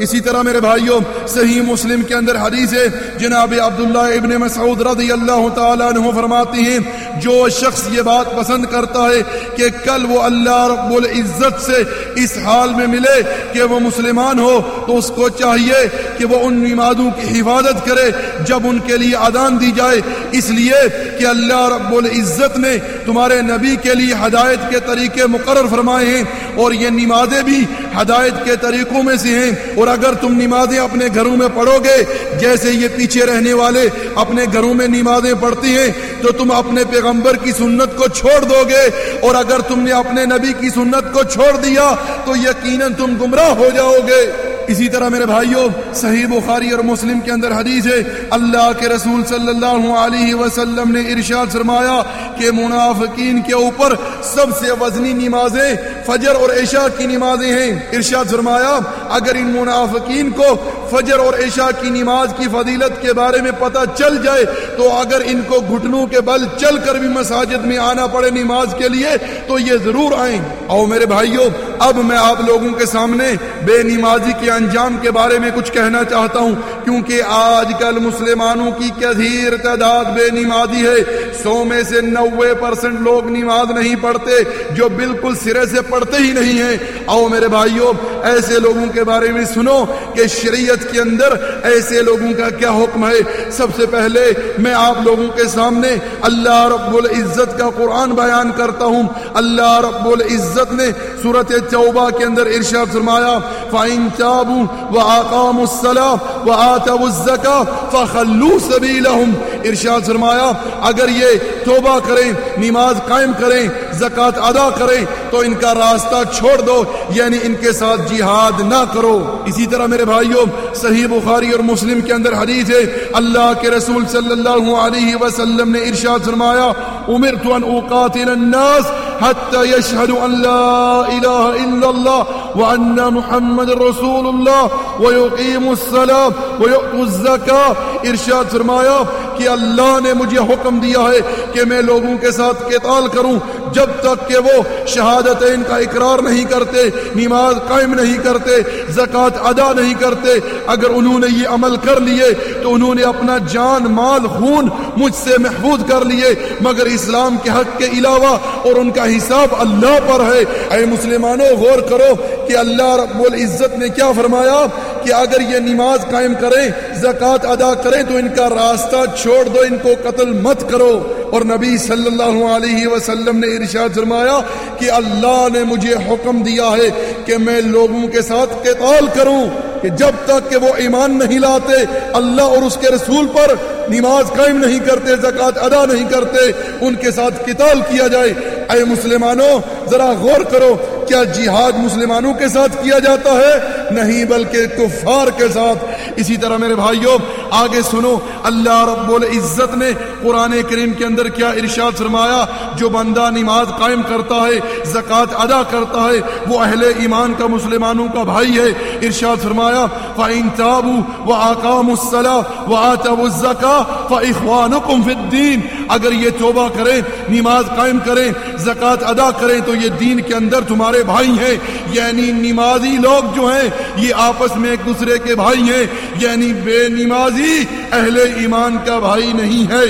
اسی طرح میرے بھائیوں، صحیح مسلم کے اندر حدیث ہے، جناب عبداللہ ابن مسعود رضی اللہ تعالیٰ عنہ فرماتے ہیں، جو شخص یہ بات پسند کرتا ہے کہ کل وہ اللہ رب العزت سے اس حال میں ملے کہ وہ مسلمان ہو، تو اس کو چاہیے کہ وہ ان نمازوں کی حفاظت کرے، جب ان کے لیے ادان دی جائے۔ اس لیے کہ اللہ رب العزت نے تمہارے نبی کے لیے ہدایت کے طریقے مقرر فرمائے ہیں اور یہ نمازیں بھی ہدایت کے طریقوں میں سے ہیں اور اگر تم نمازیں اپنے گھروں میں پڑھو گے، جیسے یہ پیچھے رہنے والے اپنے گھروں میں نمازیں پڑھتی ہیں، تو تم اپنے پیغمبر کی سنت کو چھوڑ دو گے۔ اور اگر تم نے اپنے نبی کی سنت کو چھوڑ دیا، تو یقیناً تم گمراہ ہو جاؤ گے۔ اسی طرح میرے بھائیوں، صحیح بخاری اور مسلم کے اندر حدیث ہے، اللہ کے رسول صلی اللہ علیہ وسلم نے ارشاد فرمایا کہ منافقین کے اوپر سب سے وزنی نمازیں فجر اور عشاء کی نمازیں ہیں۔ ارشاد فرمایا، اگر ان منافقین کو فجر اور عشاء کی نماز کی فضیلت کے بارے میں پتہ چل جائے تو اگر ان کو گھٹنوں کے بل چل کر بھی مساجد میں آنا پڑے نماز کے لیے، تو یہ ضرور آئیں۔ اور میرے بھائیوں، اب میں آپ لوگوں کے سامنے بے نمازی کے انجام کے بارے میں کچھ کہنا چاہتا ہوں، کیونکہ آج کل مسلمانوں کی کثیر تعداد بے نمازی ہے۔ سو میں سے نوے پرسنٹ لوگ نماز نہیں پڑھتے، جو بالکل سرے سے پڑھتے ہی نہیں ہیں۔ آؤ میرے بھائیوں، ایسے لوگوں کے بارے میں سنو کہ شریعت کے اندر ایسے لوگوں کا کیا حکم ہے؟ سب سے پہلے میں آپ لوگوں کے سامنے اللہ رب العزت کا قرآن بیان کرتا ہوں۔ اللہ رب العزت نے صورت توبہ کے اندر ارشاد فرمایا، فَإِن تَابُوا وَآقَامُوا الصَّلَاةَ وَآتَوُا الزَّكَاةَ فَخَلُّوا سَبِيلَهُمْ۔ ارشاد فرمایا، اگر یہ توبہ کریں، نماز قائم کریں، زکوٰۃ ادا کریں، تو ان کا راستہ چھوڑ دو یعنی ان کے ساتھ جہاد نہ کرو۔ اسی طرح میرے بھائیوں صحیح بخاری اور مسلم کے اندر حدیث ہے، اللہ کے رسول صلی اللہ علیہ وسلم نے ارشاد فرمایا، امرت ان اقاتل الناس حتى يشهدوا ان لا اله الا الله وان محمد رسول الله ويقيموا الصلاه ويؤتوا الزكاه ارشاد فرمایا کہ اللہ نے مجھے حکم دیا ہے کہ میں لوگوں کے ساتھ قتال کروں جب تک کہ وہ شہادت ان کا اقرار نہیں کرتے، نماز قائم نہیں کرتے، زکوٰۃ ادا نہیں کرتے، اگر انہوں نے یہ عمل کر لیے تو انہوں نے اپنا جان، مال، خون مجھ سے محفوظ کر لیے۔ مگر اسلام کے حق کے علاوہ اور ان کا حساب اللہ پر ہے۔ اے مسلمانوں، غور کرو کہ اللہ رب العزت نے کیا فرمایا کہ اگر یہ نماز قائم کریں، زکوٰۃ ادا کریں تو ان کا راستہ چھوڑ دو، ان کو قتل مت کرو۔ اور نبی صلی اللہ علیہ وسلم نے ارشاد فرمایا کہ اللہ نے مجھے حکم دیا ہے کہ میں لوگوں کے ساتھ قتال کروں کہ جب تک کہ وہ ایمان نہیں لاتے، اللہ اور اس کے رسول پر نماز قائم نہیں کرتے، زکوٰۃ ادا نہیں کرتے، ان کے ساتھ قتال کیا جائے۔ اے مسلمانوں، ذرا غور کرو، کیا جہاد مسلمانوں کے ساتھ کیا جاتا ہے؟ نہیں بلکہ کفار کے ساتھ۔ اسی طرح میرے بھائیوں، آگے سنو، اللہ رب العزت نے قرآن کریم کے اندر کیا ارشاد فرمایا؟ جو بندہ نماز قائم کرتا ہے، زکوٰۃ ادا کرتا ہے، وہ اہل ایمان کا، مسلمانوں کا بھائی ہے۔ ارشاد فرمایا، فَإِن تَابُوا وَآقَامُوا الصَّلَاةَ وَآتَوُا الزَّكَاةَ فَإِخْوَانُكُمْ فِي الدِّينِ۔ اگر یہ توبہ کریں، نماز قائم کریں، زکوٰۃ ادا کریں، تو یہ دین کے اندر تمہارے بھائی ہیں۔ یعنی نمازی لوگ جو ہیں یہ آپس میں ایک دوسرے کے بھائی ہیں یعنی بے نمازی اہل ایمان کا بھائی نہیں ہے۔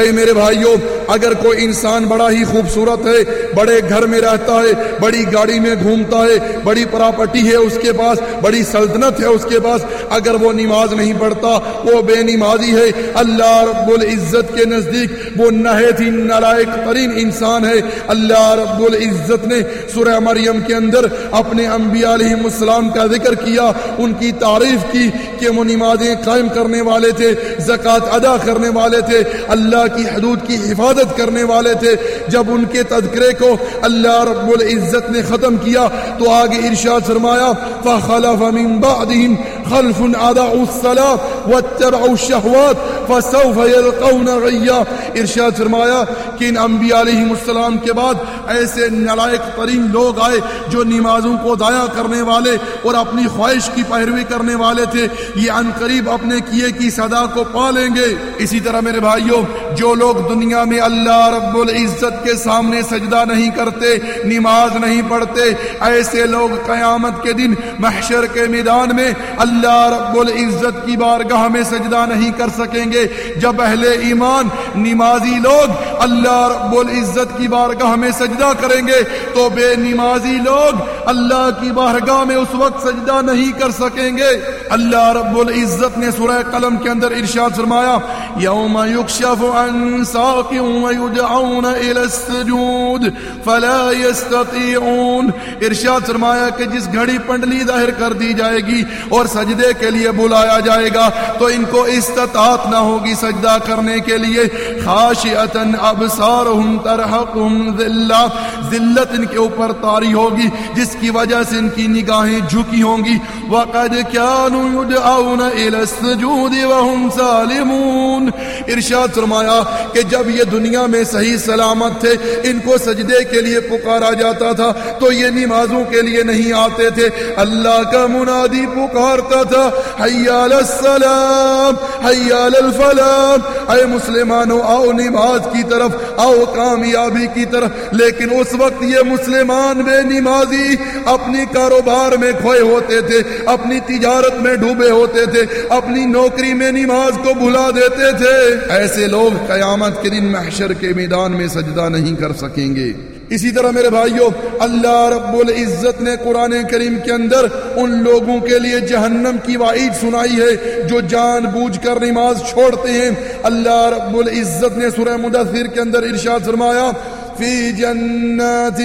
اے میرے بھائیوں اگر کوئی انسان بڑا ہی خوبصورت ہے، بڑے گھر میں رہتا ہے، بڑی گاڑی میں گھومتا ہے، بڑی پراپرٹی ہے اس کے پاس، بڑی سلطنت ہے اس کے پاس، اگر وہ نماز نہیں پڑھتا، وہ بے نمازی ہے۔ اللہ رب العزت کے نزدیک وہ نہایت ہی نالائق ترین انسان ہے۔ اللہ رب العزت نے سورہ مریم کے اندر اپنے انبیاء علیہ السلام کا ذکر کیا، ان کی تعریف کی کہ وہ نمازیں قائم کرنے والے تھے، زکوٰۃ ادا کرنے والے تھے۔ اللہ کی حدود کی حفاظت عبادت کرنے والے تھے۔ جب ان کے تذکرے کو اللہ رب العزت نے ختم کیا تو آگے ارشاد فرمایا، فَخَلَفَ مِن بَعْدِهِمْ خلف اضاعوا الصلاة واتبعوا الشهوات فسوف يلقون غيا ارشاد فرمایا کہ ان انبیاء علیہ السلام کے بعد ایسے نلائق ترین لوگ آئے جو نمازوں کو ضائع کرنے والے اور اپنی خواہش کی پیروی کرنے والے تھے۔ یہ ان قریب اپنے کیے کی صدا کو پا لیں گے۔ اسی طرح میرے بھائیوں جو لوگ دنیا میں اللہ رب العزت کے سامنے سجدہ نہیں کرتے، نماز نہیں پڑھتے، ایسے لوگ قیامت کے دن محشر کے میدان میں اللہ رب العزت کی بارگاہ میں سجدہ نہیں کر سکیں گے۔ جب اہل ایمان، نمازی لوگ اللہ رب العزت کی بارگاہ میں سجدہ کریں گے تو بے نمازی لوگ اللہ کی بارگاہ میں اس وقت سجدہ نہیں کر سکیں گے۔ اللہ رب العزت نے سورہ قلم کے اندر ارشاد فرمایا، یوم یکشف عن ساق ویدعون الى السجود فلا يستطيعون ارشاد فرمایا کہ جس گھڑی پنڈلی ظاہر کر دی جائے گی اور سجدے کے لیے بلایا جائے گا، تو ان کو استطاعت نہ ہوگی سجدہ کرنے کے لیے۔ خاشعتا ابصارهم ترحقهم ذلہ۔ ذلت ان کے اوپر طاری ہوگی، جس کی وجہ سے ان کی نگاہیں جھکی ہوں گی۔ وقد كانوا يدعون الى السجود وهم سالمون ارشاد فرمایا کہ جب یہ دنیا میں صحیح سلامت تھے، ان کو سجدے کے لیے پکارا جاتا تھا، تو یہ نمازوں کے لیے نہیں آتے تھے۔ اللہ کا منادی پکارتا تھا حیال السلام حیال الفلام۔ اے مسلمانوں، آؤ نماز کی طرف، آؤ کامیابی کی طرف۔ لیکن اس وقت یہ مسلمان بے نمازی اپنی کاروبار میں کھوئے ہوتے تھے، اپنی تجارت میں ڈوبے ہوتے تھے، اپنی نوکری میں نماز کو بھلا دیتے تھے۔ ایسے لوگ قیامت کے دن محشر کے میدان میں سجدہ نہیں کر سکیں گے۔ اسی طرح میرے بھائیوں اللہ رب العزت نے قرآن کریم کے اندر ان لوگوں کے لیے جہنم کی وعید سنائی ہے جو جان بوجھ کر نماز چھوڑتے ہیں۔ اللہ رب العزت نے سورہ مدثر کے اندر ارشاد فرمایا في جنات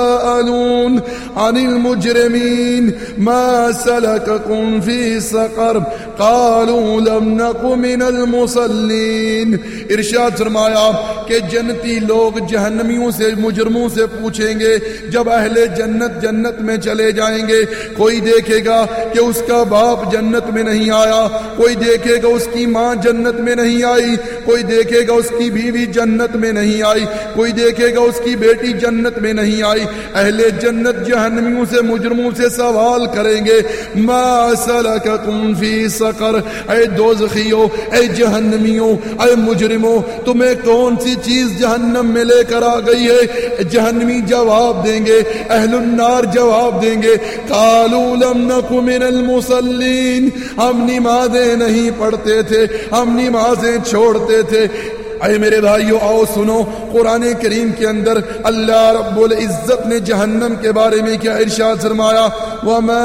يتساءلون عن المجرمين ما سلككم في سقر قالوا لم نق من المصلين ارشاد فرمایا کہ جنتی لوگ جہنمیوں سے مجرموں سے پوچھیں گے جب اہل جنت جنت میں چلے جائیں گے کوئی دیکھے گا کہ اس کا باپ جنت میں نہیں آیا کوئی دیکھے گا اس کی ماں جنت میں نہیں آئی کوئی دیکھے گا اس کی بیوی جنت میں نہیں آئی، کوئی دیکھے گا اس کی بیٹی جنت میں نہیں آئی۔ اہل جنت جہنمیوں سے، مجرموں سے سوال کریں گے، ما سلککم فی سقر اے دوزخیو اے جہنمیوں، اے مجرموں، تمہیں کون سی چیز جہنم میں لے کر آ گئی ہے؟ جہنمی جواب دیں گے، اہل النار جواب دیں گے، قالوا لم نکو من المصلین ہم نمازیں نہیں پڑھتے تھے، ہم نمازیں چھوڑتے ہوتے تھے۔ اے میرے بھائیو، آؤ سنو، قرآن کریم کے اندر اللہ رب العزت نے جہنم کے بارے میں کیا ارشاد فرمایا؟ وما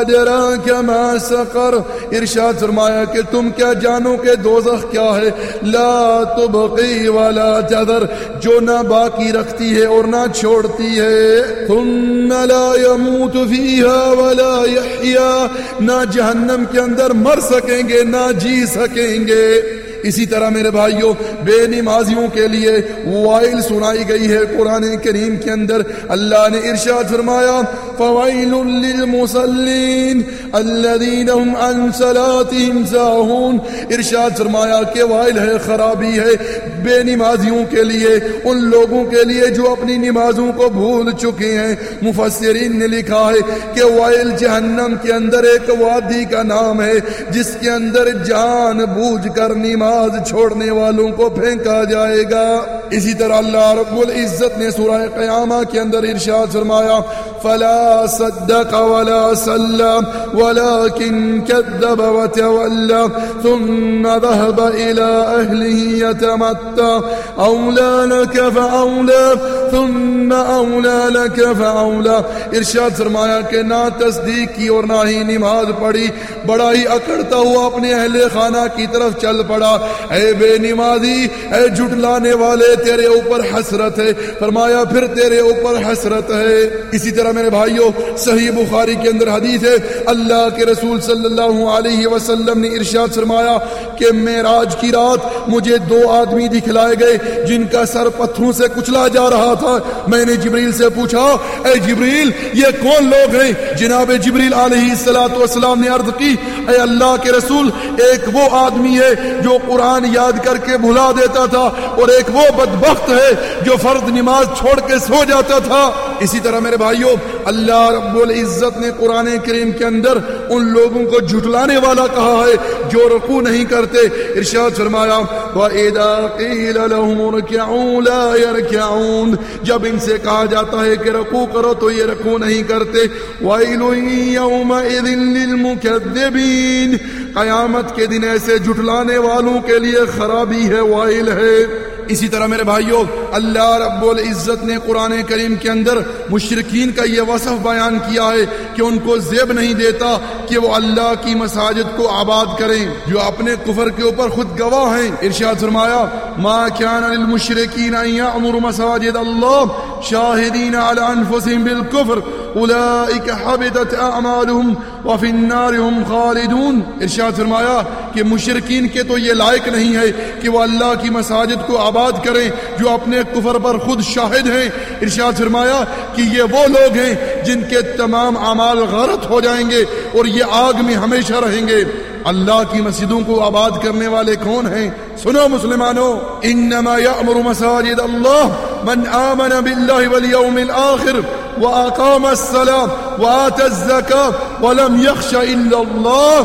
ادراک ما سقر۔ ارشاد فرمایا کہ تم کیا جانو کہ دوزخ کیا ہے؟ لا تبقی ولا تذر۔ جو نہ باقی رکھتی ہے اور نہ چھوڑتی ہے۔ ثم لا يموت فيها ولا يحيا۔ نہ جہنم کے اندر مر سکیں گے، نہ جی سکیں گے۔ اسی طرح میرے بھائیوں بے نمازیوں کے لیے وائل سنائی گئی ہے قرآن کریم کے اندر۔ اللہ نے ارشاد فرمایا فوائل للمسلین الذين هم عن صلاتهم ساهون۔ ارشاد فرمایا کہ وائل ہے، خرابی ہے۔ بے نمازیوں کے لیے، ان لوگوں کے لیے جو اپنی نمازوں کو بھول چکے ہیں۔ مفسرین نے لکھا ہے کہ وائل جہنم کے اندر ایک وادی کا نام ہے، جس کے اندر جان بوجھ کر نماز چھوڑنے والوں کو پھینکا جائے گا۔ اسی طرح اللہ رب العزت نے سورہ قیامہ کے اندر ارشاد فرمایا فلا صدق ولا سلم ولكن كذب وتولى، ثم ذهب إلى أهله يتمتع. أولى لك فأولى، ثم أولى لك فأولى. ارشاد فرمایا کہ نہ تصدیق کی اور نہ ہی نماز پڑھی. بڑا ہی اکڑتا ہوا اپنے اہل خانہ کی طرف چل پڑا. اے بے نمازی، اے جھٹلانے والے، تیرے اوپر حسرت ہے. فرمایا، پھر تیرے اوپر حسرت ہے. اسی طرح میرے بھائیوں صحیح بخاری کے اندر حدیث ہے، اللہ کے رسول صلی اللہ علیہ وسلم نے ارشاد فرمایا کہ میراج کی رات مجھے دو آدمی دکھلائے گئے جن کا سر پتھروں سے کچلا جا رہا تھا۔ میں نے جبریل سے پوچھا، اے جبریل، یہ کون لوگ ہیں؟ جناب جبریل علیہ السلام نے عرض کی، اے اللہ کے رسول، ایک وہ آدمی ہے جو قرآن یاد کر کے بھلا دیتا تھا اور ایک وہ بدبخت ہے جو فرد نماز چھوڑ کے سو جاتا تھا۔ اسی طرح میرے بھائیوں اللہ رب العزت نے قرآن کریم کے اندر ان لوگوں کو جھٹلانے والا کہا ہے جو رکو نہیں کرتے۔ ارشاد فرمایا، وَإِذَا قِيلَ لَهُمُ رَكِعُوا لَا يَرْكِعُونَ۔ جب ان سے کہا جاتا ہے کہ رکو کرو تو یہ رکو نہیں کرتے۔ وَإِلُ يَوْمَئِذٍ لِلْمُكَذِّبِينَ۔ قیامت کے دن ایسے جھٹلانے والوں کے لیے خرابی ہے، وائل ہے۔ اسی طرح میرے بھائیوں اللہ رب العزت نے قرآن کریم کے اندر مشرقین کا یہ وصف بیان کیا ہے کہ ان کو زیب نہیں دیتا کہ وہ اللہ کی مساجد کو آباد کریں، جو اپنے کفر کے اوپر خود گواہ ہیں۔ ارشاد فرمایا، ما كان للمشركين ان يعمروا مساجد الله شاهدين على انفسهم بالكفر اولئك حبطت اعمالهم وفي النار هم خالدون. ارشاد فرمایا کہ مشرقین کے تو یہ لائق نہیں ہے کہ وہ اللہ کی مساجد کو آباد کریں جو اپنے کفر پر خود شاہد ہیں. ارشاد فرمایا کہ یہ وہ لوگ ہیں جن کے تمام اعمال غلط ہو جائیں گے اور یہ آگ میں ہمیشہ رہیں گے. اللہ کی مسجدوں کو آباد کرنے والے کون ہیں؟ سنو مسلمانوں. انما یامر مساجد اللہ من آمن باللہ والیوم الاخر وأقام الصلاة وآت الزكاة ولم يخش إلا الله.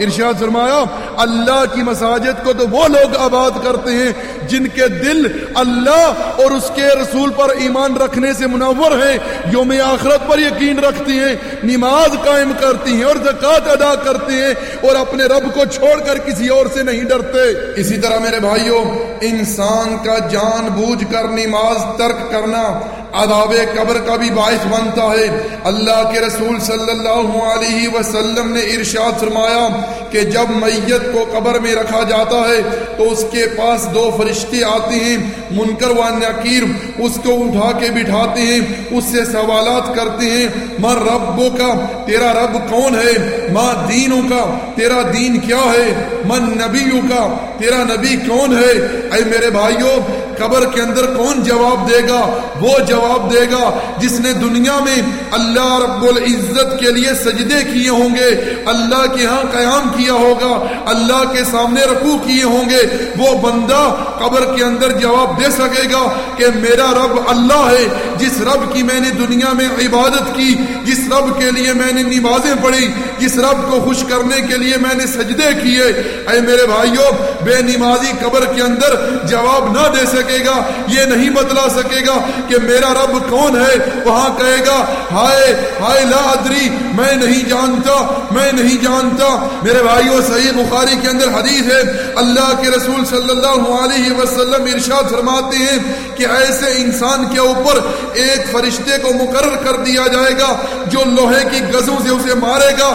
ارشاد فرمایا، اللہ کی مساجد کو تو وہ لوگ آباد کرتے ہیں جن کے دل اللہ اور اس کے رسول پر ایمان رکھنے سے منور ہیں، یوم آخرت پر یقین رکھتے ہیں، نماز قائم کرتی ہیں اور زکوٰۃ ادا کرتے ہیں اور اپنے رب کو چھوڑ کر کسی اور سے نہیں ڈرتے۔ اسی طرح میرے بھائیوں، انسان کا جان بوجھ کر نماز ترک کرنا عذاب قبر کا بھی باعث بنتا ہے۔ اللہ کے رسول صلی اللہ علیہ وسلم نے ارشاد فرمایا کہ جب میت کو قبر میں رکھا جاتا ہے تو اس کے پاس دو فرشتے آتے ہیں، منکر و نکیر اس کو اٹھا کے بٹھاتے ہیں، اس سے سوالات کرتے ہیں، ماں ربوں کا، تیرا رب کون ہے؟ ماں دینوں کا، تیرا دین کیا ہے؟ من نبیوں کا، تیرا نبی کون ہے؟ اے میرے بھائیوں قبر کے اندر کون جواب دے گا؟ وہ جواب دے گا جس نے دنیا میں اللہ رب العزت کے لیے سجدے کیے ہوں گے، اللہ کے ہاں قیام کیا ہوگا، اللہ کے سامنے رکوع کیے ہوں گے۔ وہ بندہ قبر کے اندر جواب دے سکے گا کہ میرا رب اللہ ہے جس رب کی میں نے دنیا میں عبادت کی، جس رب کے لیے میں نے نمازیں پڑھی، جس رب کو خوش کرنے کے لیے میں نے سجدے کیے۔ اے میرے بھائیوں، بے نمازی قبر کے اندر جواب نہ دے سکے گا، یہ نہیں بتلا سکے گا کہ میرا رب کون ہے۔ وہاں کہے گا، ہائے ہائے، لا ادری، میں نہیں جانتا، میں نہیں جانتا۔ میرے بھائیوں، صحیح بخاری کے اندر حدیث ہے، اللہ کے رسول صلی اللہ علیہ وسلم ارشاد فرماتے ہیں کہ ایسے انسان کے اوپر ایک فرشتے کو مقرر کر دیا جائے گا، جو لوہے کی گزوں سے اسے مارے گا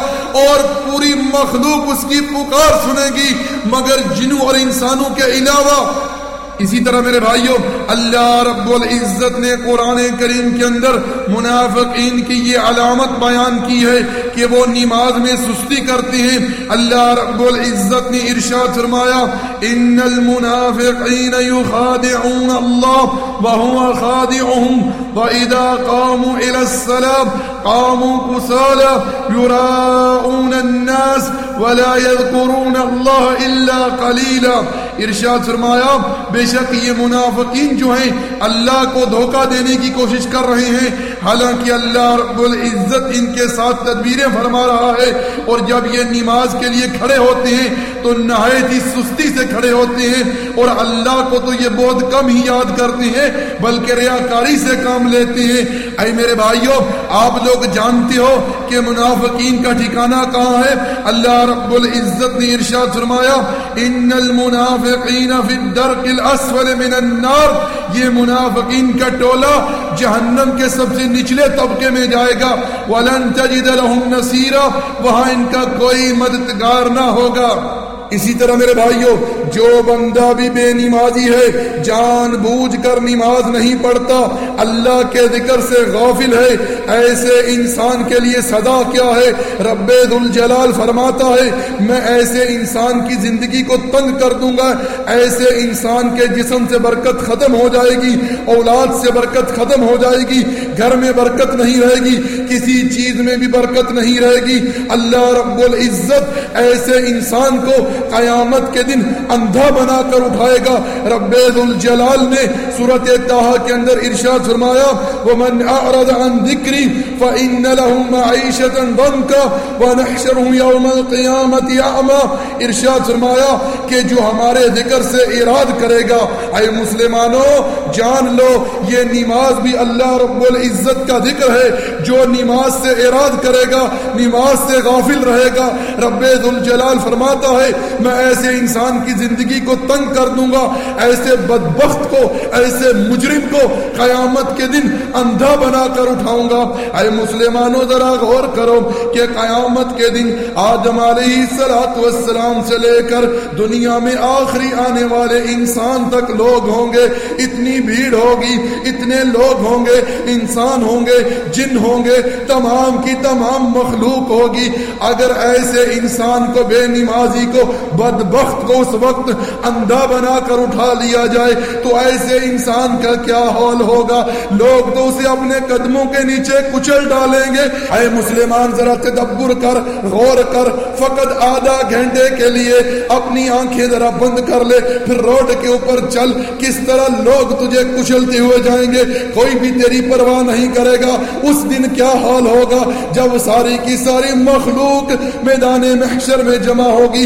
اور پوری مخلوق اس کی پکار سنے گی۔ مگر جنوں اور انسانوں کے علاوہ اسی طرح میرے بھائیوں اللہ رب العزت نے قرآن کریم کے اندر منافقین کی یہ علامت بیان کی ہے کہ وہ نماز میں سستی کرتے ہیں۔ اللہ رب العزت نے ارشاد فرمایا، ان المنافقین یخادعون اللہ وهو خادعهم واذا قاموا الى الصلاه قاموا كسالى يراءون الناس ولا يذكرون الله الا قليلا ارشاد فرمایا، بے شک یہ منافقین جو ہیں، اللہ کو دھوکہ دینے کی کوشش کر رہے ہیں۔ حالانکہ اللہ رب العزت ان کے ساتھ تدبیریں فرما رہا ہے۔ اور جب یہ نماز کے لیے کھڑے ہوتے ہیں، تو نہایت ہی سستی سے کھڑے ہوتے ہیں۔ اور اللہ کو تو یہ بہت کم ہی یاد کرتے ہیں، بلکہ ریاکاری سے کام لیتے ہیں۔ اے میرے بھائیوں آپ لوگ جانتے ہو کہ منافقین کا ٹھکانہ کہاں ہے؟ اللہ رب العزت نے ارشاد فرمایا، ان المنافقین فی الدرق الاسفل من النار۔ یہ منافقین کا ٹولہ جہنم کے سب سے نچلے طبقے میں جائے گا۔ ولن تجد لهم نصیرا، وہاں ان کا کوئی مددگار نہ ہوگا۔ اسی طرح میرے بھائیوں جو بندہ بھی بے نمازی ہے، جان بوجھ کر نماز نہیں پڑھتا، اللہ کے ذکر سے غافل ہے، ایسے انسان کے لیے صدا کیا ہے؟ رب الجلال فرماتا ہے، میں ایسے انسان کی زندگی کو تنگ کر دوں گا، ایسے انسان کے جسم سے برکت ختم ہو جائے گی، اولاد سے برکت ختم ہو جائے گی، گھر میں برکت نہیں رہے گی، کسی چیز میں بھی برکت نہیں رہے گی۔ اللہ رب العزت ایسے انسان کو قیامت کے دن اندھا بنا کر اٹھائے گا۔ رب الجلال نے صورت تاہا کے اندر ارشاد فرمایا، ومن اعرض عن ذکری فإن له معیشتا ضنکا ونحشره یوم القیامت اعما ارشاد فرمایا کہ جو ہمارے ذکر سے اراد کرے گا، اے مسلمانوں، جان لو، یہ نماز بھی اللہ رب العزت کا ذکر ہے۔ جو نماز سے اراد کرے گا، نماز سے غافل رہے گا۔ رب ذوالجلال فرماتا ہے میں ایسے انسان کی زندگی کو تنگ کر دوں گا، ایسے بدبخت کو، ایسے مجرم کو قیامت کے دن اندھا بنا کر اٹھاؤں گا۔ اے مسلمانوں، ذرا غور کرو کہ قیامت کے دن آدم علیہ السلام سے لے کر دنیا میں آخری آنے والے انسان تک لوگ ہوں گے۔ اتنی بھیڑ ہوگی، اتنے لوگ ہوں گے، انسان ہوں گے، جن ہوں گے، تمام کی تمام مخلوق ہوگی۔ اگر ایسے انسان کو، بے نمازی کو بدبخت کو اس وقت اندھا بنا کر اٹھا لیا جائے تو ایسے انسان کا کیا حال ہوگا؟ لوگ تو اسے اپنے قدموں کے نیچے کچل ڈالیں گے۔ اے مسلمان، ذرا تدبر کر، غور کر۔ فقط آدھا گھنٹے کے لیے اپنی آنکھیں ذرا بند کر لے۔ پھر روڈ کے اوپر چل۔ کس طرح لوگ تجھے کچلتے ہوئے جائیں گے؟ کوئی بھی تیری پرواہ نہیں کرے گا۔ اس دن کیا حال ہوگا؟ جب ساری کی ساری مخلوق میدان محشر میں جمع ہوگی۔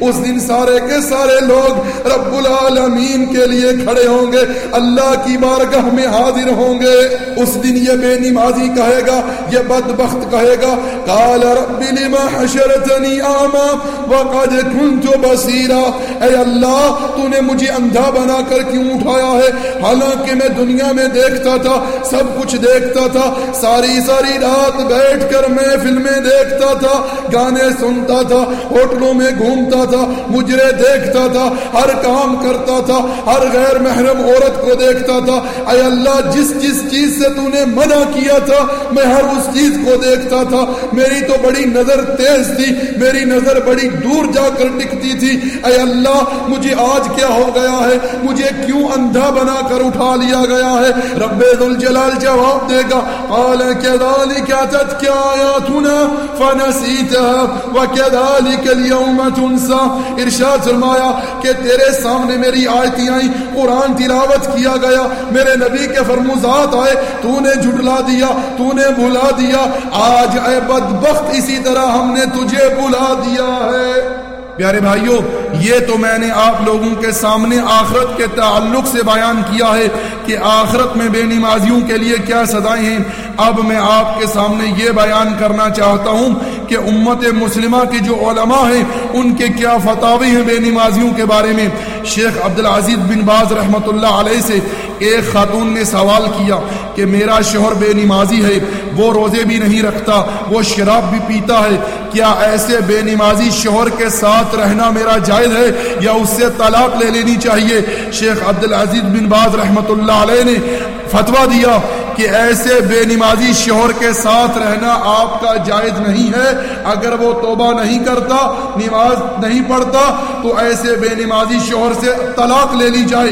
اس دن سارے کے سارے لوگ رب العالمین کے لیے کھڑے ہوں گے۔ اللہ کی بارگاہ میں حاضر ہوں گے۔ اس دن یہ بے نمازی کہے گا، یہ بدبخت کہے گا۔ قال رب لما حشرتنی آما وقد كنت بصیرا۔ اے اللہ تو نے مجھے اندھا بنا کر کیوں اٹھایا ہے؟ حالانکہ میں دنیا میں دیکھتا تھا، سب کچھ دیکھتا تھا۔ ساری ساری رات بیٹھ کر میں فلمیں دیکھتا تھا، گانے سنتا تھا، ہوٹلوں میں گھومتا تھا، مجرے دیکھتا تھا، ہر کام کرتا تھا، ہر غیر محرم عورت کو دیکھتا تھا۔ اے اللہ، جس جس چیز سے تو نے منع کیا تھا، میں ہر اس چیز کو دیکھتا تھا۔ میری تو بڑی نظر تیز تھی، میری نظر بڑی دور جا کر ٹکتی تھی۔ اے اللہ، مجھے آج کیا ہو گیا ہے؟ مجھے کیوں اندھا بنا کر اٹھا لیا گیا ہے؟ رب ذوالجلال جواب دے گا، قال كذلك اتتك آياتنا وكذلك اليوم تنسى ارشاد فرمایا کہ تیرے سامنے میری آیتیں آئیں، قرآن تلاوت کیا گیا، میرے نبی کے فرموزات آئے تو نے جھٹلا دیا تو نے بھلا دیا، آج اے بدبخت اسی طرح ہم نے تجھے بھلا دیا ہے۔ پیارے بھائیوں یہ تو میں نے آپ لوگوں کے سامنے آخرت کے تعلق سے بیان کیا ہے کہ آخرت میں بے نمازیوں کے لیے کیا سزائیں ہیں۔ اب میں آپ کے سامنے یہ بیان کرنا چاہتا ہوں کہ امت مسلمہ کی جو علماء ہیں، ان کے کیا فتاوی ہیں بے نمازیوں کے بارے میں۔ شیخ عبدالعزیز بن باز رحمۃ اللہ علیہ سے ایک خاتون نے سوال کیا کہ میرا شوہر بے نمازی ہے۔ وہ روزے بھی نہیں رکھتا، وہ شراب بھی پیتا ہے۔ کیا ایسے بے نمازی شوہر کے ساتھ رہنا میرا جائز ہے یا اس سے طلاق لے لینی چاہیے؟ شیخ عبدالعزیز بن باز رحمۃ اللہ علیہ نے فتویٰ دیا کہ ایسے بے نمازی شوہر کے ساتھ رہنا آپ کا جائز نہیں ہے۔ اگر وہ توبہ نہیں کرتا، نماز نہیں پڑھتا، تو ایسے بے نمازی شوہر سے طلاق لے لی جائے۔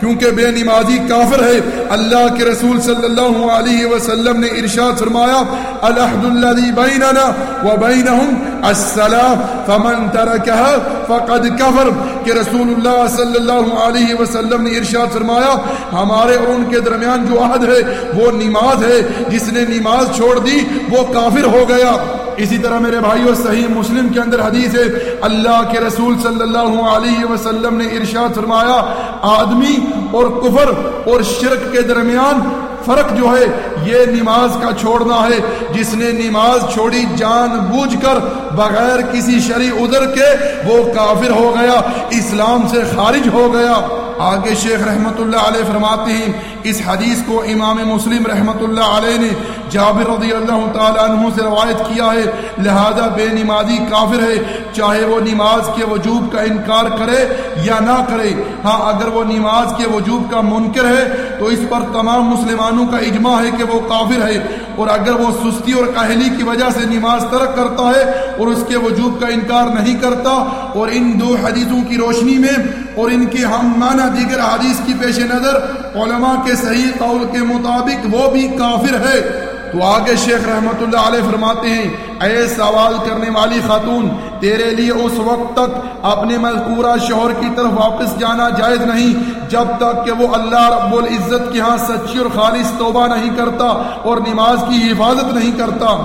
کیونکہ بے نمازی کافر ہے۔ اللہ کے رسول صلی اللہ علیہ وسلم نے ارشاد فرمایا الحد الذي بيننا وبينهم السلام، فمن تركها فقد كفر. کہ رسول اللہ صلی اللہ علیہ وسلم نے ارشاد فرمایا، ہمارے اور ان کے درمیان جو عہد ہے، وہ نماز ہے، جس نے نماز چھوڑ دی، وہ کافر ہو گیا۔ اسی طرح میرے بھائیو، صحیح مسلم کے اندر حدیث ہے، اللہ کے رسول صلی اللہ علیہ وسلم نے ارشاد فرمایا، آدمی اور کفر اور شرک کے درمیان فرق جو ہے، یہ نماز کا چھوڑنا ہے۔ جس نے نماز چھوڑی، جان بوجھ کر بغیر کسی شرع ادھر کے وہ کافر ہو گیا، اسلام سے خارج ہو گیا۔ آگے شیخ رحمت اللہ علیہ فرماتے ہیں، اس حدیث کو امام مسلم رحمت اللہ علیہ نے جابر رضی اللہ تعالیٰ عنہ سے روایت کیا ہے، لہذا بے نمازی کافر ہے، چاہے وہ نماز کے وجوب کا انکار کرے یا نہ کرے۔ ہاں اگر وہ نماز کے وجوب کا منکر ہے، تو اس پر تمام مسلمانوں کا اجماع ہے کہ وہ کافر ہے۔ اور اگر وہ سستی اور کاہلی کی وجہ سے نماز ترک کرتا ہے اور اس کے وجوب کا انکار نہیں کرتا اور ان دو حدیثوں کی روشنی میں اور ان کے ہم معنی دیگر حدیث کی پیش نظر علماء کے صحیح قول کے مطابق وہ بھی کافر ہے۔ تو آگے شیخ رحمت اللہ علیہ فرماتے ہیں، اے سوال کرنے والی خاتون، تیرے لیے اس وقت تک اپنے مذکورہ شوہر کی طرف واپس جانا جائز نہیں، جب تک کہ وہ اللہ رب العزت کے ہاں سچی اور خالص توبہ نہیں کرتا اور نماز کی حفاظت نہیں کرتا۔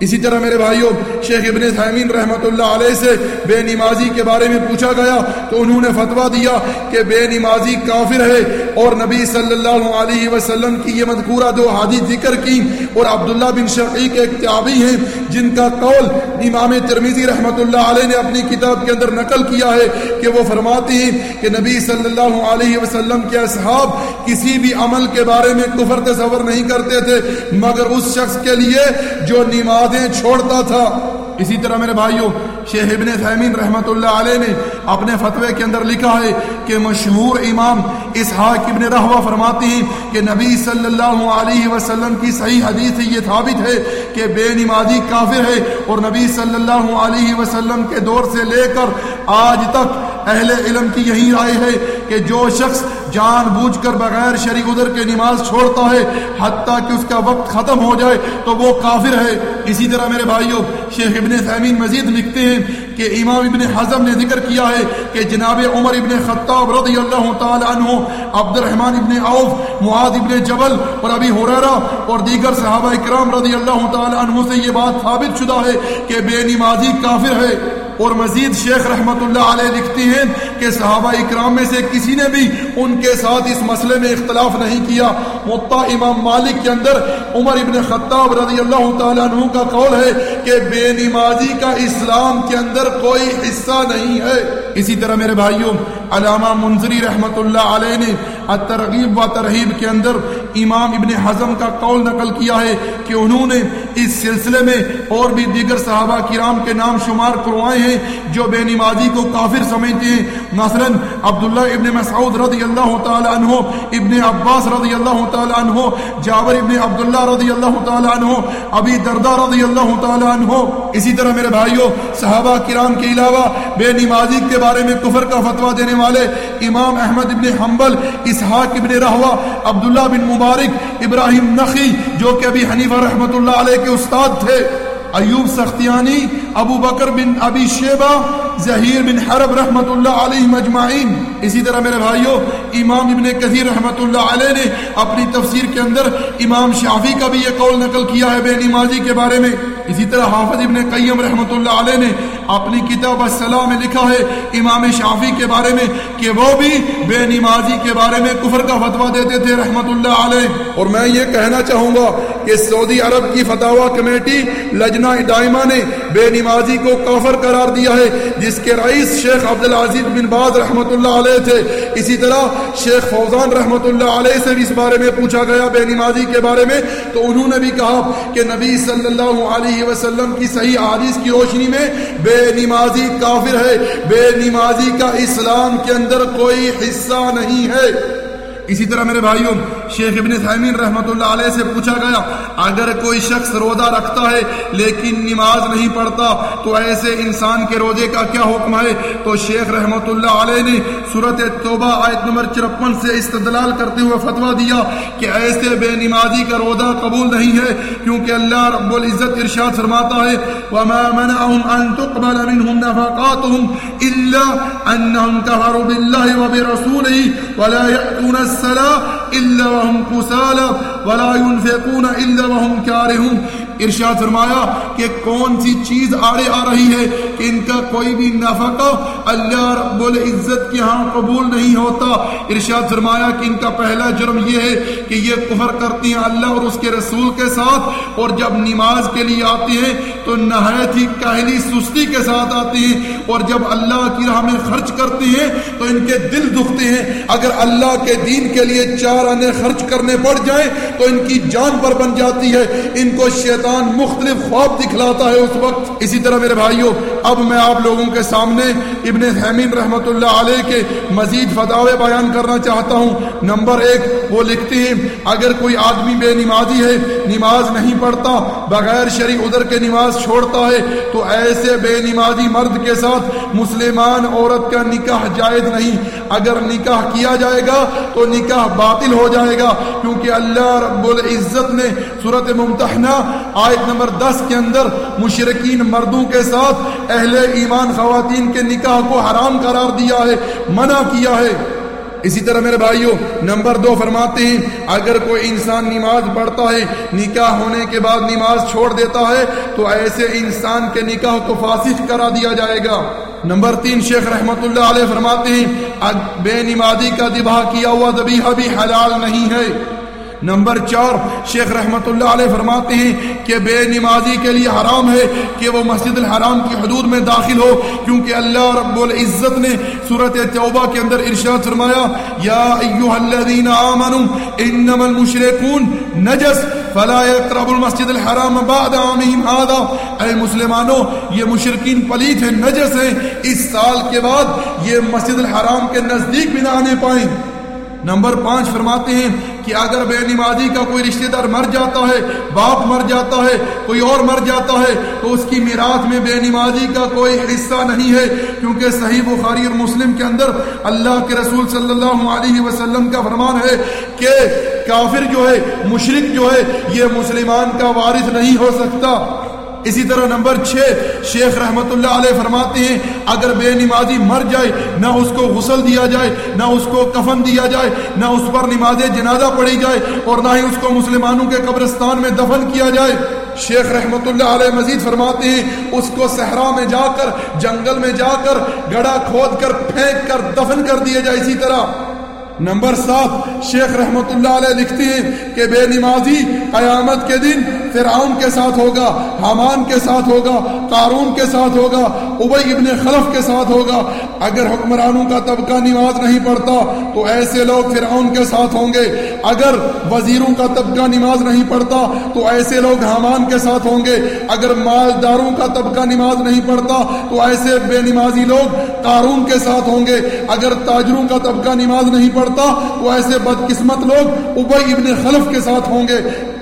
اسی طرح میرے بھائیوں، شیخ ابن سیمین رحمت اللہ علیہ سے بے نمازی کے بارے میں پوچھا گیا تو انہوں نے فتویٰ دیا کہ بے نمازی کافر ہے اور نبی صلی اللہ علیہ وسلم کی یہ مذکورہ دو حادی ذکر کی اور عبداللہ بن شقیق ایک تیابی ہیں جن کا قول امام ترمیزی رحمت اللہ علیہ نے اپنی کتاب کے اندر نقل کیا ہے کہ وہ فرماتی ہیں کہ نبی صلی اللہ علیہ وسلم کے اصحاب کسی بھی عمل کے بارے میں کفر تصور نہیں کرتے تھے، مگر اس شخص کے لیے جو نماز باتیں چھوڑتا تھا۔ اسی طرح میرے بھائیوں شیخ ابن فہمین رحمت اللہ علیہ نے اپنے فتوے کے اندر لکھا ہے کہ مشہور امام اسحاق ابن رحوہ فرماتے ہیں کہ نبی صلی اللہ علیہ وسلم کی صحیح حدیث سے یہ ثابت ہے کہ بے نمازی کافر ہے اور نبی صلی اللہ علیہ وسلم کے دور سے لے کر آج تک اہل علم کی یہی رائے ہے کہ جو شخص جان بوجھ کر بغیر شریک ادھر کے نماز چھوڑتا ہے، حتیٰ کہ اس کا وقت ختم ہو جائے تو وہ کافر ہے۔ اسی طرح میرے بھائیوں، شیخ ابن سیمین مزید لکھتے ہیں کہ امام ابن حضم نے ذکر کیا ہے کہ جناب عمر ابن خطاب رضی اللہ تعالی عنہ عبد الرحمن ابن عوف، معاذ ابن جبل اور ابی حریرہ اور دیگر صحابہ اکرام رضی اللہ تعالی عنہ سے یہ بات ثابت شدہ ہے کہ بے نمازی کافر ہے۔ اور مزید شیخ رحمت اللہ علیہ لکھتی ہیں کہ صحابہ اکرام میں سے کسی نے بھی ان کے ساتھ اس مسئلے میں اختلاف نہیں کیا۔ متا امام مالک کے اندر عمر ابن خطاب رضی اللہ تعالیٰ عنہ کا قول ہے کہ بے نمازی کا اسلام کے اندر کوئی حصہ نہیں ہے۔ اسی طرح میرے بھائیوں علامہ منظری رحمت اللہ علیہ نے الترغیب و ترہیب کے اندر امام ابن حزم کا قول نقل کیا ہے کہ انہوں نے اس سلسلے میں اور بھی دیگر صحابہ کرام کے نام شمار کروائے ہیں جو بے نمازی کو کافر سمجھتے ہیں۔ مثلا عبداللہ ابن مسعود رضی اللہ تعالی عنہ، ابن عباس رضی اللہ تعالی عنہ، جابر ابن عبداللہ رضی اللہ تعالی عنہ، ابی دردہ رضی اللہ تعالی عنہ۔ اسی طرح میرے بھائیوں صحابہ کرام کے علاوہ بے نمازی کے بارے میں کفر کا فتویٰ دینے والے امام احمد ابن حنبل، اسحاق ابن رہوا عبداللہ بن مبارک، ابراہیم نخی، جو کہ ابھی حنیفہ رحمت اللہ علیہ کے استاد تھے، ایوب سختیانی، ابو بکر بن ابی شیبہ ظہیر بن حرب رحمت اللہ علیہ مجمعین۔ اسی طرح میرے بھائیوں امام ابن کثیر رحمت اللہ علیہ نے اپنی تفسیر کے اندر امام شافی کا بھی یہ قول نقل کیا ہے بے نمازی کے بارے میں۔ اسی طرح حافظ ابن قیم رحمت اللہ علیہ نے اپنی کتاب السلام میں لکھا ہے امام شافی کے بارے میں کہ وہ بھی بے نمازی کے بارے میں کفر کا فتویٰ دیتے تھے رحمت اللہ علیہ۔ اور میں یہ کہنا چاہوں گا کہ سعودی عرب کی فتوا کمیٹی لجنا دائمہ نے بے نمازی کو کافر قرار دیا ہے، جس کے رئیس شیخ عبدالعزیز بن باز رحمت اللہ علیہ تھے۔ اسی طرح شیخ فوزان رحمت اللہ علیہ سے بھی اس بارے میں پوچھا گیا بے نمازی کے بارے میں۔ تو انہوں نے بھی کہا کہ نبی صلی اللہ علیہ وسلم کی صحیح حدیث کی روشنی میں بے نمازی کافر ہے، بے نمازی کا اسلام کے اندر کوئی حصہ نہیں ہے۔ اسی طرح میرے بھائیوں شیخ ابن سیمین رحمت اللہ علیہ سے پوچھا گیا، اگر کوئی شخص روزہ رکھتا ہے لیکن نماز نہیں پڑھتا، تو ایسے انسان کے روزے کا کیا حکم ہے؟ تو شیخ رحمت اللہ علیہ نے صورت توبہ آیت نمبر چرپن سے استدلال کرتے ہوئے فتویٰ دیا کہ ایسے بے نمازی کا روزہ قبول نہیں ہے، کیونکہ اللہ رب العزت ارشاد فرماتا ہے، وما منعهم ان تقبل منهم نفقاتهم الا انهم كفروا بالله وبرسوله ولا يأتون الصلاة إلا وهم كسالى ولا ينفقون إلا وهم كارهون. ارشاد فرمایا کہ کون سی چیز آڑے آ رہی ہے کہ ان کا کوئی بھی نفقہ اللہ رب العزت کے ہاں قبول نہیں ہوتا۔ ارشاد فرمایا کہ ان کا پہلا جرم یہ ہے کہ یہ کفر کرتی ہیں اللہ اور اس کے رسول کے ساتھ اور جب نماز کے لیے آتے ہیں تو نہایت ہی کاہلی سستی کے ساتھ آتے ہیں اور جب اللہ کی راہ میں خرچ کرتے ہیں تو ان کے دل دکھتے ہیں۔ اگر اللہ کے دین کے لیے چار آنے خرچ کرنے پڑ جائیں تو ان کی جان پر بن جاتی ہے۔ ان کو شیطان شیطان مختلف خواب دکھلاتا ہے اس وقت۔ اسی طرح میرے بھائیوں، اب میں آپ لوگوں کے سامنے ابن حمین رحمت اللہ علیہ کے مزید فتاوے بیان کرنا چاہتا ہوں۔ نمبر ایک، وہ لکھتے ہیں، اگر کوئی آدمی بے نمازی ہے، نماز نہیں پڑھتا، بغیر شریع ادھر کے نماز چھوڑتا ہے، تو ایسے بے نمازی مرد کے ساتھ مسلمان عورت کا نکاح جائز نہیں۔ اگر نکاح کیا جائے گا، تو نکاح باطل ہو جائے گا، کیونکہ اللہ رب العزت نے صورت ممتحنہ آیت نمبر دس کے اندر مشرقین مردوں کے ساتھ اہل ایمان خواتین کے نکاح کو حرام قرار دیا ہے، منع کیا ہے۔ اسی طرح میرے بھائیوں نمبر دو فرماتے ہیں، اگر کوئی انسان نماز پڑھتا ہے، نکاح ہونے کے بعد نماز چھوڑ دیتا ہے، تو ایسے انسان کے نکاح کو فاسق کرا دیا جائے گا۔ نمبر تین، شیخ رحمت اللہ علیہ فرماتے ہیں بے نمازی کا دبا کیا ہوا دبیحہ بھی حلال نہیں ہے۔ نمبر چار، شیخ رحمت اللہ علیہ فرماتے ہیں کہ بے نمازی کے لیے حرام ہے کہ وہ مسجد الحرام کی حدود میں داخل ہو، کیونکہ اللہ رب العزت نے صورت توبہ کے اندر ارشاد فرمایا، یا ایوہ الذین آمنوا انما المشرکون نجس، فلا يقرب المسجد الحرام بعد عامهم هذا۔ اے مسلمانوں، یہ مشرکین پلیت ہیں، نجس ہیں۔ اس سال کے بعد یہ مسجد الحرام کے نزدیک بھی نہ آنے پائیں۔ نمبر پانچ فرماتے ہیں کہ اگر بے نمازی کا کوئی رشتہ دار مر جاتا ہے، باپ مر جاتا ہے، کوئی اور مر جاتا ہے، تو اس کی میراث میں بے نمازی کا کوئی حصہ نہیں ہے۔ کیونکہ صحیح بخاری اور مسلم کے اندر اللہ کے رسول صلی اللہ علیہ وسلم کا فرمان ہے کہ کافر جو ہے مشرق جو ہے، یہ مسلمان کا وارث نہیں ہو سکتا۔ اسی طرح نمبر چھ، شیخ رحمت اللہ علیہ فرماتے ہیں، اگر بے نمازی مر جائے، نہ اس کو غسل دیا جائے، نہ اس کو کفن دیا جائے، نہ اس پر نماز جنازہ پڑھی جائے، اور نہ ہی اس کو مسلمانوں کے قبرستان میں دفن کیا جائے۔ شیخ رحمت اللہ علیہ مزید فرماتے ہیں، اس کو صحرا میں جا کر، جنگل میں جا کر، گڑا کھود کر، پھینک کر، دفن کر دیا جائے اسی طرح۔ نمبر سات، شیخ رحمت اللہ علیہ لکھتے ہیں کہ بے نمازی قیامت کے دن فرعون کے ساتھ ہوگا، حامان کے ساتھ ہوگا، قارون کے ساتھ ہوگا ابئی ابن خلف کے ساتھ ہوگا۔ اگر حکمرانوں کا طبقہ نماز نہیں پڑھتا، تو ایسے لوگ فرعون کے ساتھ ہوں گے۔ اگر وزیروں کا طبقہ نماز نہیں پڑھتا، تو ایسے لوگ حامان کے ساتھ ہوں گے۔ اگر مالداروں کا طبقہ نماز نہیں پڑھتا، تو ایسے بے نمازی لوگ قارون کے ساتھ ہوں گے۔ اگر تاجروں کا طبقہ نماز نہیں پڑھتا، تو ایسے بدقسمت لوگ ابئی ابن خلف کے ساتھ ہوں گے۔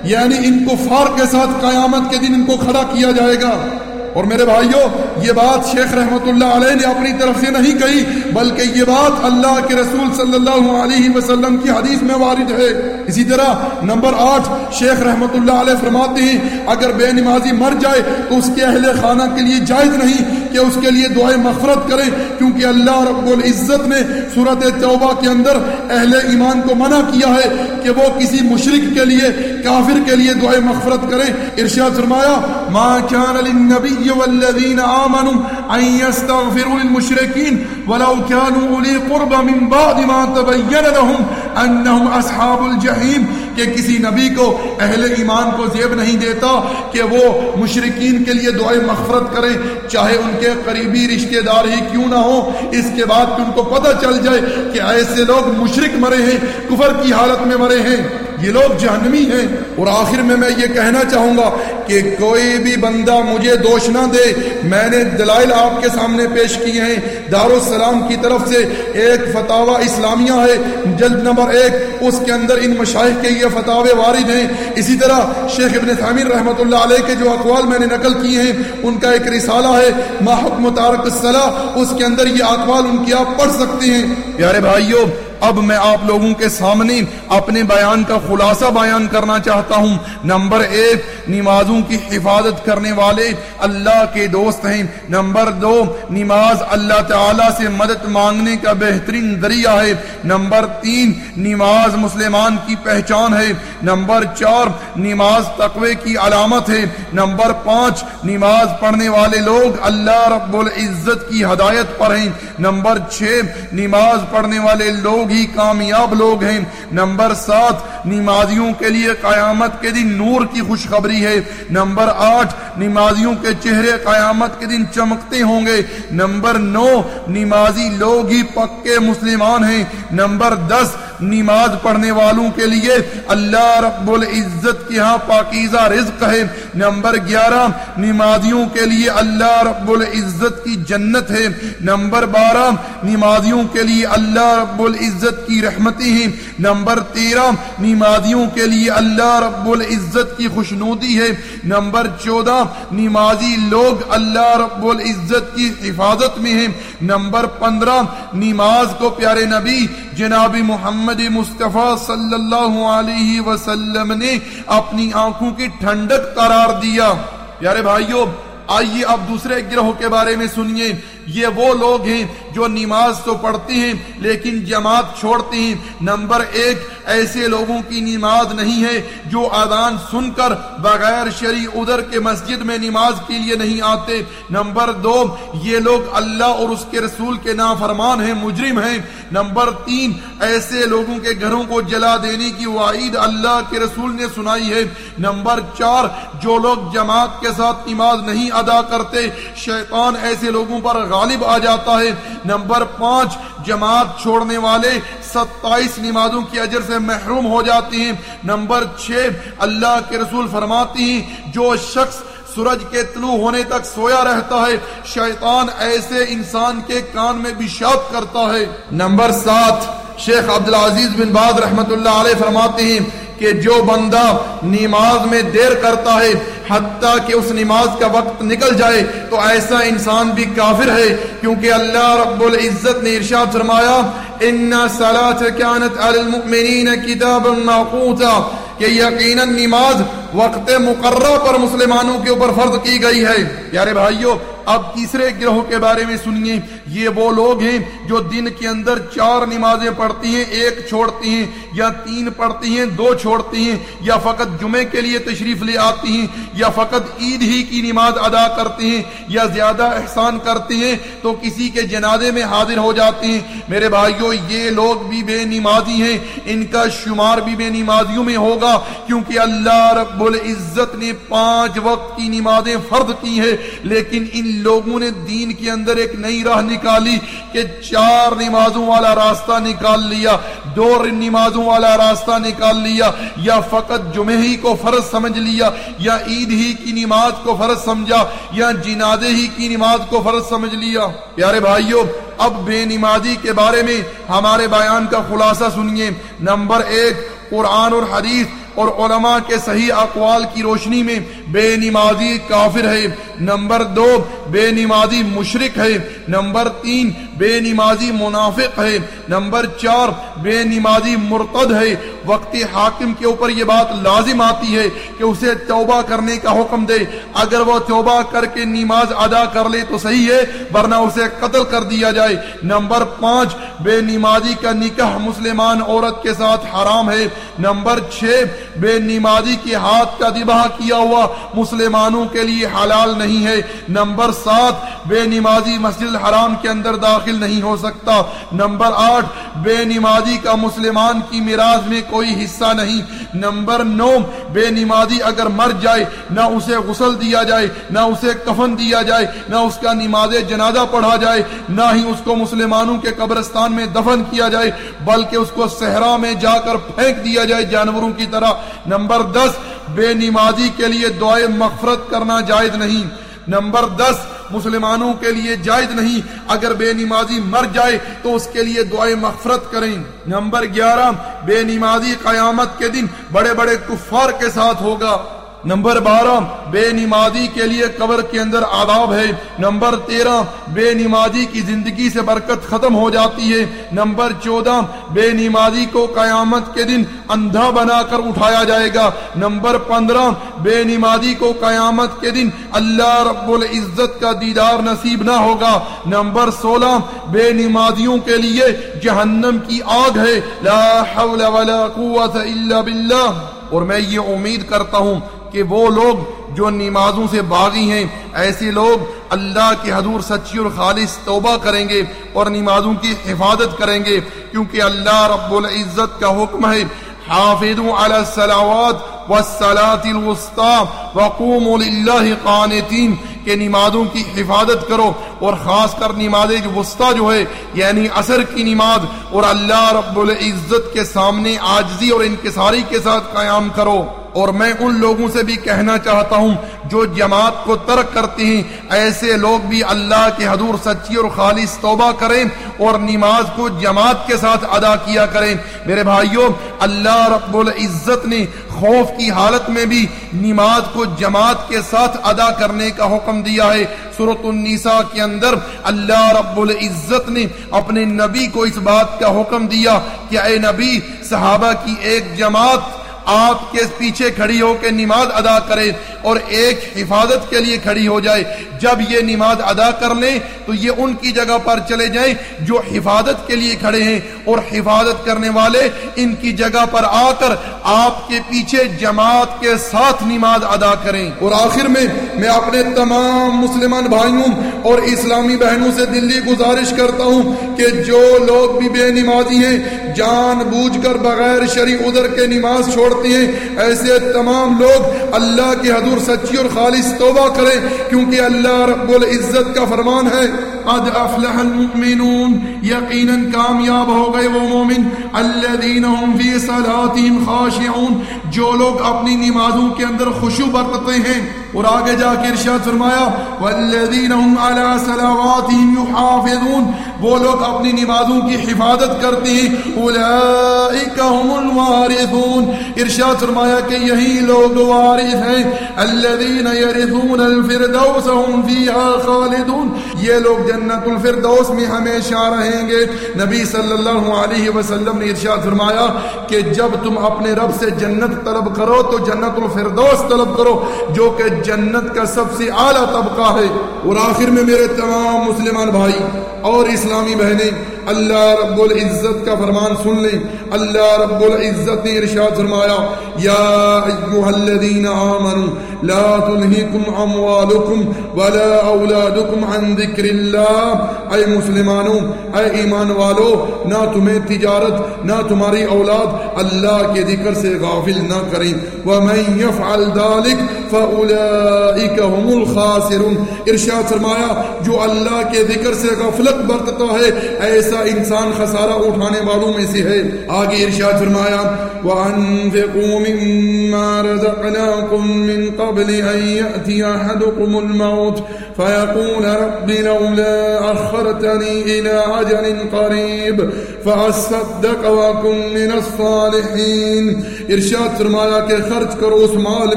یعنی ان کو فار کے ساتھ قیامت کے دن ان کو کھڑا کیا جائے گا۔ اور میرے بھائیوں یہ بات شیخ رحمت اللہ علیہ نے اپنی طرف سے نہیں کہی، بلکہ یہ بات اللہ کے رسول صلی اللہ علیہ وسلم کی حدیث میں وارد ہے۔ اسی طرح نمبر آٹھ، شیخ رحمت اللہ علیہ فرماتے ہیں، اگر بے نمازی مر جائے تو اس کے اہل خانہ کے لیے جائز نہیں۔ کہ اس کے لیے دعائیں مغفرت کریں، کیونکہ اللہ رب العزت نے صورت توبہ کے اندر اہل ایمان کو منع کیا ہے کہ وہ کسی مشرق کے لیے، کافر کے لیے دعائیں مغفرت کریں۔ ارشاد فرمایا، ما كان للنبي والذين آمنوا أن يستغفروا للمشركين ولو كانوا أولي قرب من بعد ما تبين لهم أنهم أصحاب الجحيم کہ کسی نبی کو اہل ایمان کو زیب نہیں دیتا کہ وہ مشرقین کے لیے دعائیں مغفرت کریں، چاہے ان کے قریبی رشتہ دار ہی کیوں نہ ہو اس کے بعد کہ ان کو پتہ چل جائے کہ ایسے لوگ مشرق مرے ہیں، کفر کی حالت میں مرے ہیں۔ یہ لوگ جہنمی ہیں اور آخر میں میں یہ کہنا چاہوں گا کہ کوئی بھی بندہ مجھے دوش نہ دے، میں نے دلائل آپ کے سامنے پیش کیے ہیں۔ دار السلام کی طرف سے ایک فتح اسلامیہ ہے، جلد نمبر ایک، اس کے اندر ان مشاہد کے یہ فتح وارد ہیں۔ اسی طرح شیخ ابن ثامر رحمۃ اللہ علیہ کے جو اقوال میں نے نقل کیے ہیں، ان کا ایک رسالہ ہے محکم تارک الصلاح اس کے اندر یہ اقوال ان کی آپ پڑھ سکتے ہیں۔ پیارے بھائیوں اب میں آپ لوگوں کے سامنے اپنے بیان کا خلاصہ بیان کرنا چاہتا ہوں۔ نمبر ایک، نمازوں کی حفاظت کرنے والے اللہ کے دوست ہیں۔ نمبر دو، نماز اللہ تعالی سے مدد مانگنے کا بہترین ذریعہ ہے۔ نمبر تین، نماز مسلمان کی پہچان ہے۔ نمبر چار، نماز تقوی کی علامت ہے۔ نمبر پانچ، نماز پڑھنے والے لوگ اللہ رب العزت کی ہدایت پر ہیں۔ نمبر چھ، نماز پڑھنے والے لوگ لوگ ہی کامیاب لوگ ہیں۔ نمبر سات، نمازیوں کے لیے قیامت کے دن نور کی خوشخبری ہے۔ نمبر آٹھ، نمازیوں کے چہرے قیامت کے دن چمکتے ہوں گے۔ نمبر نو، نمازی لوگ ہی پکے مسلمان ہیں۔ نمبر دس نماز پڑھنے والوں کے لیے اللہ رب العزت کی ہاں پاکیزہ رزق ہے۔ نمبر گیارہ، نمازیوں کے لیے اللہ رب العزت کی جنت ہے۔ نمبر بارہ، نمازیوں کے لیے اللہ رب العزت کی رحمتی ہے نمبر تیرہ، نمازیوں کے لیے اللہ رب العزت کی خوشنودی ہے۔ نمبر چودہ، نمازی لوگ اللہ رب العزت کی حفاظت میں ہیں۔ نمبر پندرہ، نماز کو پیارے نبی جناب محمد مصطفیٰ صلی اللہ علیہ وسلم نے اپنی آنکھوں کی ٹھنڈک قرار دیا۔ پیارے بھائیوں آئیے اب دوسرے گروہ کے بارے میں سنیے۔ یہ وہ لوگ ہیں جو نماز تو پڑھتے ہیں لیکن جماعت چھوڑتے ہیں۔ نمبر ایک، ایسے لوگوں کی نماز نہیں ہے جو آدان سن کر بغیر شری ادھر کے مسجد میں نماز کے لیے نہیں آتے۔ نمبر دو، یہ لوگ اللہ اور اس کے رسول کے نافرمان ہیں، مجرم ہیں۔ نمبر تین، ایسے لوگوں کے گھروں کو جلا دینے کی وعید اللہ کے رسول نے سنائی ہے۔ نمبر چار، جو لوگ جماعت کے ساتھ نماز نہیں ادا کرتے، شیطان ایسے لوگوں پر غالب آ جاتا ہے۔ نمبر پانچ، جماعت چھوڑنے والے ستائیس نمازوں کی اجر سے محروم ہو جاتی ہیں۔ نمبر چھ، اللہ کے رسول فرماتی ہیں، جو شخص سورج کے طلوع ہونے تک سویا رہتا ہے۔ شیطان ایسے انسان کے کان میں بشاپ کرتا ہے۔ نمبر سات، شیخ عبدالعزیز بن باز رحمت اللہ علیہ فرماتے ہیں کہ جو بندہ نماز میں دیر کرتا ہے، حتیٰ کہ اس نماز کا وقت نکل جائے، تو ایسا انسان بھی کافر ہے۔ کیونکہ اللہ رب العزت نے ارشاد فرمایا، ان صلاة كانت على المؤمنین کتابا موقوتا کہ یقیناً نماز وقت مقررہ پر مسلمانوں کے اوپر فرض کی گئی ہے۔ پیارے بھائیوں اب تیسرے گروہ کے بارے میں سنیے۔ یہ وہ لوگ ہیں جو دن کے اندر چار نمازیں پڑھتی ہیں، ایک چھوڑتی ہیں یا تین پڑھتی ہیں، دو چھوڑتی ہیں، یا فقط جمعے کے لیے تشریف لے آتی ہیں، یا فقط عید ہی کی نماز ادا کرتی ہیں، یا زیادہ احسان کرتی ہیں تو کسی کے جنازے میں حاضر ہو جاتی ہیں۔ میرے بھائیوں یہ لوگ بھی بے نمازی ہیں، ان کا شمار بھی بے نمازیوں میں ہوگا، کیونکہ اللہ رب العزت نے پانچ وقت کی نمازیں فرض کی ہیں، لیکن ان لوگوں نے دین کے اندر ایک نئی راہ نکالی نکالی کہ چار نمازوں والا راستہ نکال لیا، دو نمازوں والا راستہ نکال لیا، یا فقط جمعہ ہی کو فرض سمجھ لیا، یا عید ہی کی نماز کو فرض سمجھا، یا جنازے ہی کی نماز کو فرض سمجھ لیا۔ پیارے بھائیوں، اب بے نمازی کے بارے میں ہمارے بیان کا خلاصہ سنیے۔ نمبر ایک، قرآن اور حدیث اور علماء کے صحیح اقوال کی روشنی میں بے نمازی کافر ہے۔ نمبر دو، بے نمازی مشرق ہے۔ نمبر تین بے نمازی منافق ہے۔ نمبر چار، بے نمازی مرتد ہے۔ وقت حاکم کے اوپر یہ بات لازم آتی ہے کہ اسے توبہ کرنے کا حکم دے۔ اگر وہ توبہ کر کے نماز ادا کر لے تو صحیح ہے، ورنہ اسے قتل کر دیا جائے۔ نمبر پانچ، بے نمازی کا نکاح مسلمان عورت کے ساتھ حرام ہے۔ نمبر چھ، بے نمازی کے ہاتھ کا دباہ کیا ہوا مسلمانوں کے لیے حلال نہیں ہے۔ نمبر سات، بے نمازی مسجد الحرام کے اندر داخل داخل نہیں ہو سکتا۔ نمبر آٹھ، بے نمازی کا مسلمان کی میراث میں کوئی حصہ نہیں۔ نمبر نو، بے نمازی اگر مر جائے، نہ اسے غسل دیا جائے، نہ اسے کفن دیا جائے، نہ اس کا نماز جنازہ پڑھا جائے، نہ ہی اس کو مسلمانوں کے قبرستان میں دفن کیا جائے، بلکہ اس کو صحرا میں جا کر پھینک دیا جائے جانوروں کی طرح۔ نمبر دس، بے نمازی کے لیے دعائیں مغفرت کرنا جائز نہیں۔ نمبر دس مسلمانوں کے لیے جائز نہیں۔ اگر بے نمازی مر جائے تو اس کے لیے دعائیں مغفرت کریں۔ نمبر گیارہ، بے نمازی قیامت کے دن بڑے بڑے کفار کے ساتھ ہوگا۔ نمبر بارہ، بے نمازی کے لیے قبر کے اندر آداب ہے۔ نمبر تیرہ، بے نمازی کی زندگی سے برکت ختم ہو جاتی ہے۔ نمبر چودہ، بے نمازی کو قیامت کے دن اندھا بنا کر اٹھایا جائے گا۔ نمبر پندرہ، بے نمازی کو قیامت کے دن اللہ رب العزت کا دیدار نصیب نہ ہوگا۔ نمبر سولہ، بے نمازیوں کے لیے جہنم کی آگ ہے۔ لا حول ولا قوت الا باللہ۔ اور میں یہ امید کرتا ہوں کہ وہ لوگ جو نمازوں سے باغی ہیں، ایسے لوگ اللہ کے حضور سچی اور خالص توبہ کریں گے اور نمازوں کی حفاظت کریں گے، کیونکہ اللہ رب العزت کا حکم ہے، حافظوا على الصلوات والصلاة الوسطى وقوموا لله قانتين کہ نمازوں کی حفاظت کرو اور خاص کر نماز جو وسطی جو ہے یعنی اثر کی نماز، اور اللہ رب العزت کے سامنے آجزی اور انکساری کے ساتھ قیام کرو۔ اور میں ان لوگوں سے بھی کہنا چاہتا ہوں جو جماعت کو ترک کرتے ہیں، ایسے لوگ بھی اللہ کے حضور سچی اور خالص توبہ کریں اور نماز کو جماعت کے ساتھ ادا کیا کریں۔ میرے بھائیوں اللہ رب العزت نے خوف کی حالت میں بھی نماز کو جماعت کے ساتھ ادا کرنے کا حکم دیا ہے۔ سورت النساء کے اندر اللہ رب العزت نے اپنے نبی کو اس بات کا حکم دیا کہ اے نبی، صحابہ کی ایک جماعت آپ کے پیچھے کھڑی ہو کے نماز ادا کرے اور ایک حفاظت کے لیے کھڑی ہو جائے۔ جب یہ نماز ادا کر لیں تو یہ ان کی جگہ پر چلے جائیں جو حفاظت کے لیے کھڑے ہیں اور حفاظت کرنے والے ان کی جگہ پر آ کر آپ کے پیچھے جماعت کے ساتھ نماز ادا کریں۔ اور آخر میں میں اپنے تمام مسلمان بھائیوں اور اسلامی بہنوں سے دلی گزارش کرتا ہوں کہ جو لوگ بھی بے نمازی ہیں، جان بوجھ کر بغیر شریع ادھر کے نماز چھوڑ چھوڑتے ہیں ایسے تمام لوگ اللہ کے حضور سچی اور خالص توبہ کریں، کیونکہ اللہ رب العزت کا فرمان ہے۔ قد افلح المؤمنون. یقینا کامیاب ہو گئے وہ مومن. الذين هم في صلاتهم خاشعون. جو لوگ اپنی نمازوں کے اندر خشوع برتتے ہیں، اور آگے جا کے ارشاد فرمایا والذین هم على صلواتهم يحافظون. وہ لوگ اپنی نمازوں کی حفاظت کرتے ہیں. اولئک هم الوارثون. ارشاد فرمایا کہ یہی لوگ وارث ہیں. الذین يرثون الفردوس هم فيها خالدون. یہ لوگ جنت الفردوس میں ہمیشہ رہیں گے۔ نبی صلی اللہ علیہ وسلم نے ارشاد فرمایا کہ جب تم اپنے رب سے جنت طلب کرو تو جنت الفردوس طلب کرو، جو کہ جنت کا سب سے اعلیٰ طبقہ ہے۔ اور آخر میں میرے تمام مسلمان بھائی اور اسلامی بہنیں اللہ رب العزت کا فرمان سن لیں۔ اللہ رب العزت نے ارشاد فرمایا، یا ایوہ الذین آمنوا، لا تلہیکم اموالکم ولا اولادکم عن ذکر اللہ۔ اے مسلمانوں، اے ایمان والو، نہ تمہیں تجارت، نہ تمہاری اولاد اللہ کے ذکر سے غافل نہ کریں۔ ومن یفعل ذالک فاولئک هم الخاسرون۔ ارشاد فرمایا، جو اللہ کے ذکر سے غفلت برتتا ہے، ایسا ایسا انسان خسارہ اٹھانے والوں میں سے ہے۔ آگے ارشاد فرمایا، وَأَنفِقُوا مِمَّا رَزَقْنَاكُم مِّن قَبْلِ أَن يَأْتِيَ أَحَدُكُمُ الْمَوْتُ فَيَقُولَ رَبِّ لَوْلَا أَخَّرْتَنِي إِلَى أَجَلٍ قَرِيبٍ فَأَصَّدَّقَ وَأَكُن مِّنَ الصَّالِحِينَ۔ ارشاد فرمایا کہ خرچ کرو اس مال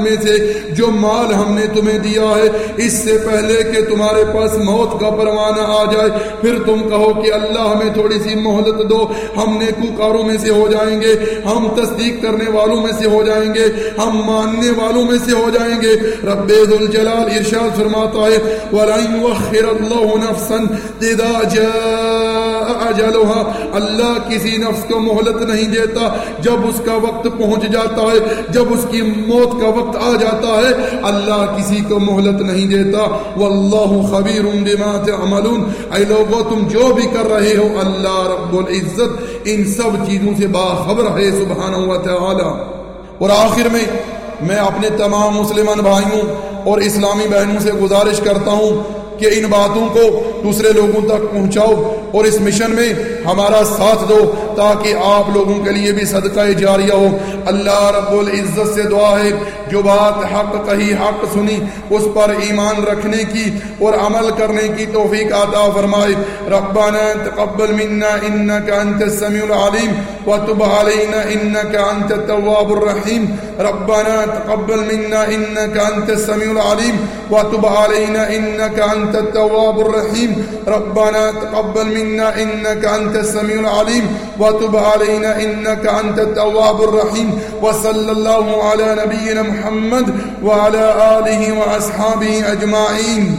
میں سے جو مال ہم نے تمہیں دیا ہے۔ اس سے پہلے کہ تمہارے پاس موت کا پروانہ آ جائے، پھر تم کہو کہ اللہ ہمیں تھوڑی سی مہلت دو۔ ہم نیکوکاروں میں سے ہو جائیں گے، ہم تصدیق کرنے والوں میں سے ہو جائیں گے، ہم ماننے والوں میں سے ہو جائیں گے۔ رب ذوالجلال ارشاد فرماتا ہے، وَلَن يُوَخِّرَ اللَّهُ نَفْسًا اِذَا جَاءَ أَجَلُهَا اللہ کسی نفس کو مہلت نہیں دیتا جب اس کا وقت پہنچ جاتا ہے، جب اس کی موت کا وقت آ جاتا ہے، اللہ کسی کو مہلت نہیں دیتا۔ واللہ خبیر بما تعملون۔ اے لوگو، تم جو بھی کر رہے ہو، اللہ رب العزت ان سب چیزوں سے باخبر ہے، سبحانہ و تعالی اور آخر میں میں اپنے تمام مسلمان بھائیوں اور اسلامی بہنوں سے گزارش کرتا ہوں کہ ان باتوں کو دوسرے لوگوں تک پہنچاؤ اور اس مشن میں ہمارا ساتھ دو۔ تاکہ آپ لوگوں کے لیے بھی صدقہ جاریہ ہو۔ اللہ رب العزت سے دعا ہے، جو بات حق کہی، حق سنی، اس پر ایمان رکھنے کی اور عمل کرنے کی توفیق عطا فرمائے۔ ربنا تقبل منا انك انت السميع العليم وتب علينا انك انت التواب الرحيم ربنا تقبل منا انك انت السميع العليم وتب علينا انك انت التواب الرحيم ربنا تقبل منا انك انت السميع العليم وتب علينا إنك أنت التواب الرحيم وصلى الله على نبينا محمد وعلى آله وأصحابه أجمعين